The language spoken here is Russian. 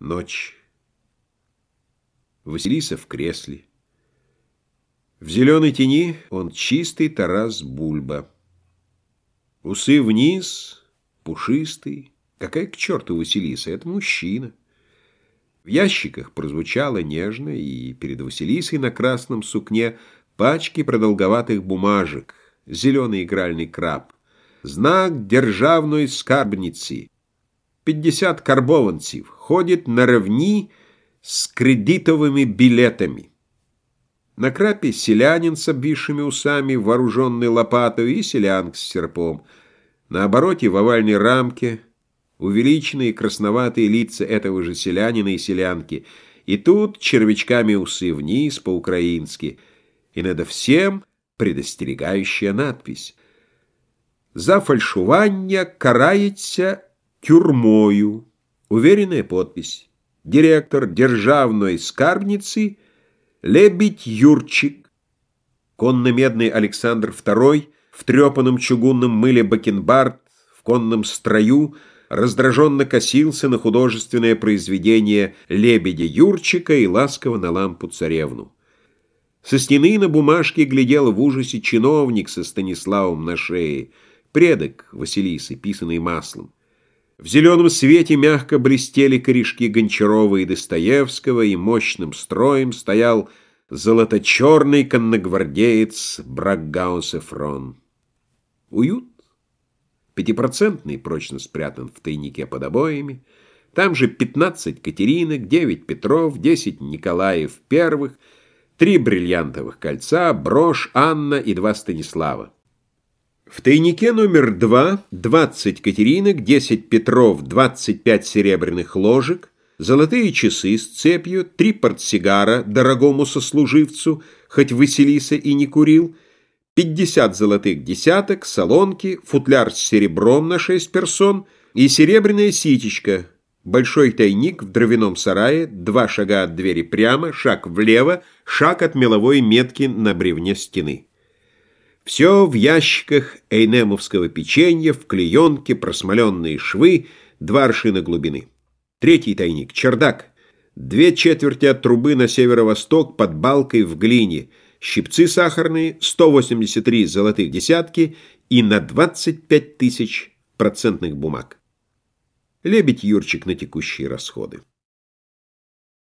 Ночь. Василиса в кресле. В зеленой тени он чистый Тарас Бульба. Усы вниз, пушистый. Какая к черту Василиса? Это мужчина. В ящиках прозвучало нежно, и перед Василисой на красном сукне пачки продолговатых бумажек, зеленый игральный краб, знак державной скарбницы. Пятьдесят карбованцев ходит на равни с кредитовыми билетами. На крапе селянин с обвисшими усами, вооруженный лопатой, и селянка с серпом. На обороте в овальной рамке увеличенные красноватые лица этого же селянина и селянки. И тут червячками усы вниз по-украински. И надо всем предостерегающая надпись. «За фальшування карається тюрмою». Уверенная подпись. Директор державной скарбницы Лебедь Юрчик. Конно-медный Александр II в трепанном чугунном мыле бакенбард, в конном строю, раздраженно косился на художественное произведение Лебедя Юрчика и ласково на лампу царевну. Со стены на бумажке глядел в ужасе чиновник со Станиславом на шее, предок Василисы, писанный маслом. В зеленом свете мягко блестели корешки Гончарова и Достоевского, и мощным строем стоял золото-черный конногвардеец Бракгаус Фрон. Уют? Пятипроцентный прочно спрятан в тайнике под обоями. Там же пятнадцать Катеринок, девять Петров, десять Николаев первых, три бриллиантовых кольца, брошь Анна и два Станислава. В тайнике номер два 20 Катеринок, 10 Петров, 25 серебряных ложек, золотые часы с цепью, три портсигара дорогому сослуживцу, хоть Василиса и не курил, 50 золотых десяток, солонки, футляр с серебром на 6 персон и серебряная ситечка, большой тайник в дровяном сарае, два шага от двери прямо, шаг влево, шаг от меловой метки на бревне стены. Все в ящиках эйнемовского печенья, в клеенке, просмоленные швы, два аршина глубины. Третий тайник — чердак. Две четверти от трубы на северо-восток под балкой в глине. Щипцы сахарные, 183 золотых десятки и на 25 тысяч процентных бумаг. Лебедь Юрчик на текущие расходы.